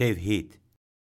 Tevhid